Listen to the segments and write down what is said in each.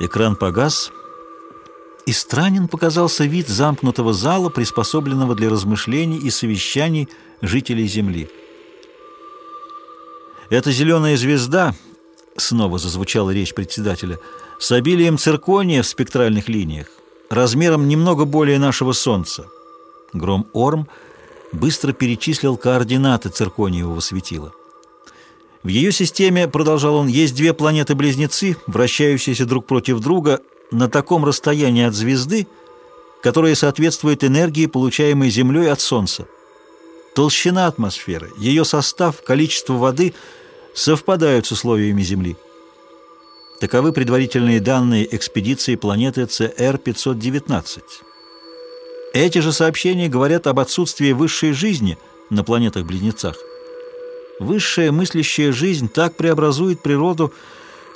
Экран погас, и странен показался вид замкнутого зала, приспособленного для размышлений и совещаний жителей Земли. «Эта зеленая звезда», — снова зазвучала речь председателя, — «с обилием циркония в спектральных линиях, размером немного более нашего Солнца». Гром Орм быстро перечислил координаты циркониевого светила. В ее системе, продолжал он, есть две планеты-близнецы, вращающиеся друг против друга на таком расстоянии от звезды, которое соответствует энергии, получаемой Землей от Солнца. Толщина атмосферы, ее состав, количество воды совпадают с условиями Земли. Таковы предварительные данные экспедиции планеты CR-519. Эти же сообщения говорят об отсутствии высшей жизни на планетах-близнецах. Высшая мыслящая жизнь так преобразует природу,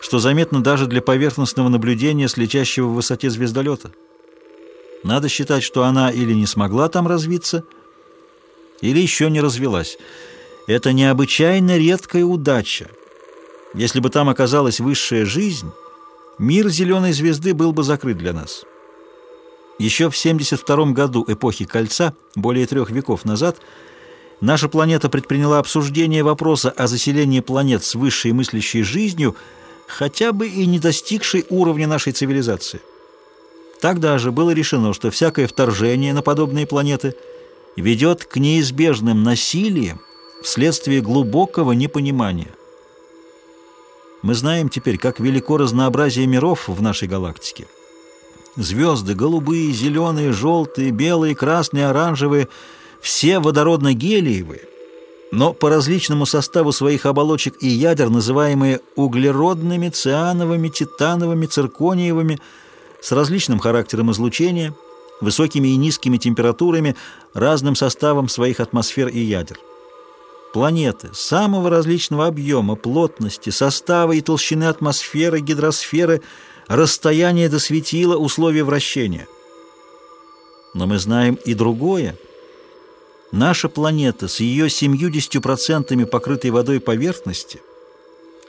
что заметно даже для поверхностного наблюдения с летящего в высоте звездолета. Надо считать, что она или не смогла там развиться, или еще не развелась. Это необычайно редкая удача. Если бы там оказалась высшая жизнь, мир зеленой звезды был бы закрыт для нас. Еще в 72 году эпохи Кольца, более трех веков назад, наша планета предприняла обсуждение вопроса о заселении планет с высшей мыслящей жизнью, хотя бы и не достигшей уровня нашей цивилизации. Тогда же было решено, что всякое вторжение на подобные планеты ведет к неизбежным насилиям вследствие глубокого непонимания. Мы знаем теперь, как велико разнообразие миров в нашей галактике. Звезды голубые, зеленые, желтые, белые, красные, оранжевые – все водородно-гелиевые, но по различному составу своих оболочек и ядер, называемые углеродными, циановыми, титановыми, циркониевыми, с различным характером излучения, высокими и низкими температурами, разным составом своих атмосфер и ядер. Планеты самого различного объема, плотности, состава и толщины атмосферы, гидросферы, расстояния до светила, условия вращения. Но мы знаем и другое – Наша планета с ее 70% покрытой водой поверхности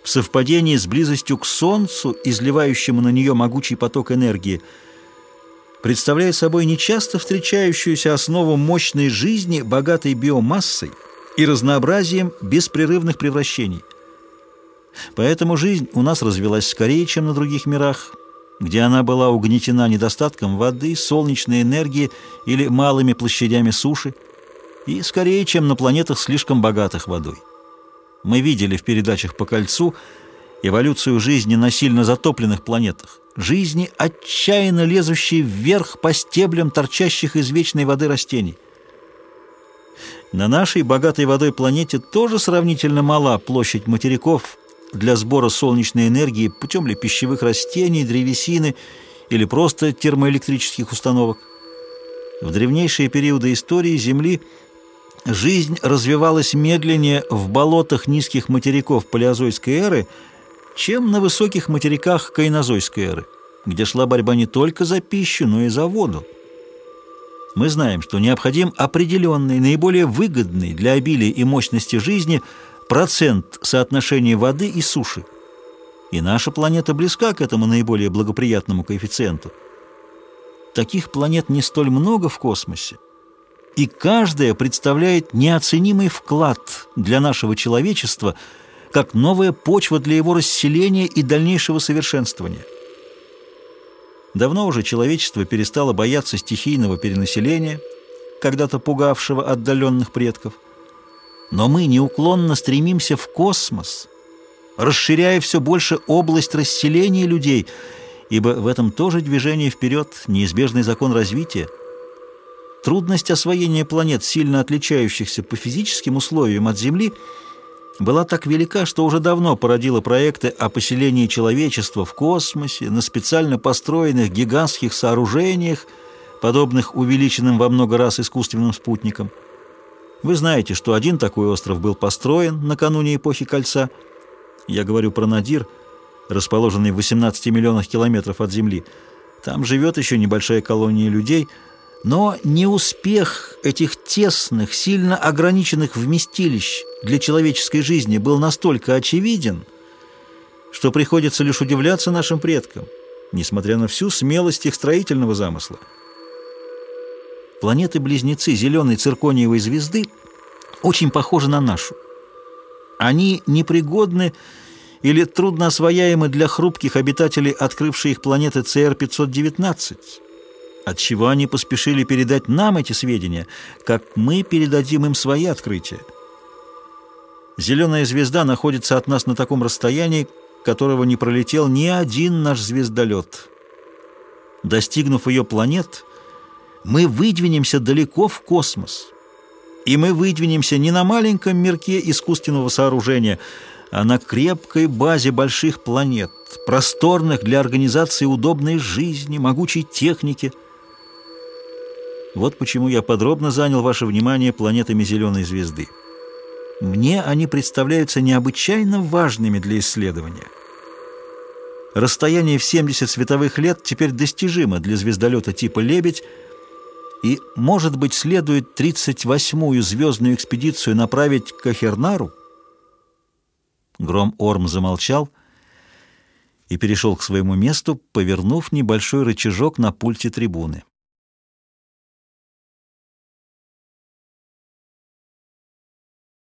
в совпадении с близостью к Солнцу, изливающему на нее могучий поток энергии, представляет собой нечасто встречающуюся основу мощной жизни, богатой биомассой и разнообразием беспрерывных превращений. Поэтому жизнь у нас развилась скорее, чем на других мирах, где она была угнетена недостатком воды, солнечной энергии или малыми площадями суши, и скорее, чем на планетах, слишком богатых водой. Мы видели в передачах по кольцу эволюцию жизни на сильно затопленных планетах, жизни, отчаянно лезущей вверх по стеблям торчащих из вечной воды растений. На нашей богатой водой планете тоже сравнительно мала площадь материков для сбора солнечной энергии путем ли пищевых растений, древесины или просто термоэлектрических установок. В древнейшие периоды истории Земли – Жизнь развивалась медленнее в болотах низких материков палеозойской эры, чем на высоких материках кайнозойской эры, где шла борьба не только за пищу, но и за воду. Мы знаем, что необходим определенный, наиболее выгодный для обилия и мощности жизни процент соотношения воды и суши. И наша планета близка к этому наиболее благоприятному коэффициенту. Таких планет не столь много в космосе, и каждая представляет неоценимый вклад для нашего человечества, как новая почва для его расселения и дальнейшего совершенствования. Давно уже человечество перестало бояться стихийного перенаселения, когда-то пугавшего отдаленных предков. Но мы неуклонно стремимся в космос, расширяя все больше область расселения людей, ибо в этом тоже движение вперед, неизбежный закон развития – Трудность освоения планет, сильно отличающихся по физическим условиям от Земли, была так велика, что уже давно породила проекты о поселении человечества в космосе, на специально построенных гигантских сооружениях, подобных увеличенным во много раз искусственным спутникам. Вы знаете, что один такой остров был построен накануне эпохи Кольца. Я говорю про Надир, расположенный в 18 миллионах километров от Земли. Там живет еще небольшая колония людей – но неуспех этих тесных, сильно ограниченных вместилищ для человеческой жизни был настолько очевиден, что приходится лишь удивляться нашим предкам, несмотря на всю смелость их строительного замысла. Планеты-близнецы зеленой циркониевой звезды очень похожи на нашу. Они непригодны или трудно освояемы для хрупких обитателей открывшей их планеты ЦР-519, отчего они поспешили передать нам эти сведения, как мы передадим им свои открытия. Зеленая звезда находится от нас на таком расстоянии, которого не пролетел ни один наш звездолет. Достигнув ее планет, мы выдвинемся далеко в космос. И мы выдвинемся не на маленьком мирке искусственного сооружения, а на крепкой базе больших планет, просторных для организации удобной жизни, могучей техники. Вот почему я подробно занял ваше внимание планетами зеленой звезды. Мне они представляются необычайно важными для исследования. Расстояние в 70 световых лет теперь достижимо для звездолета типа «Лебедь», и, может быть, следует 38-ю звездную экспедицию направить к Ахернару? Гром Орм замолчал и перешел к своему месту, повернув небольшой рычажок на пульте трибуны.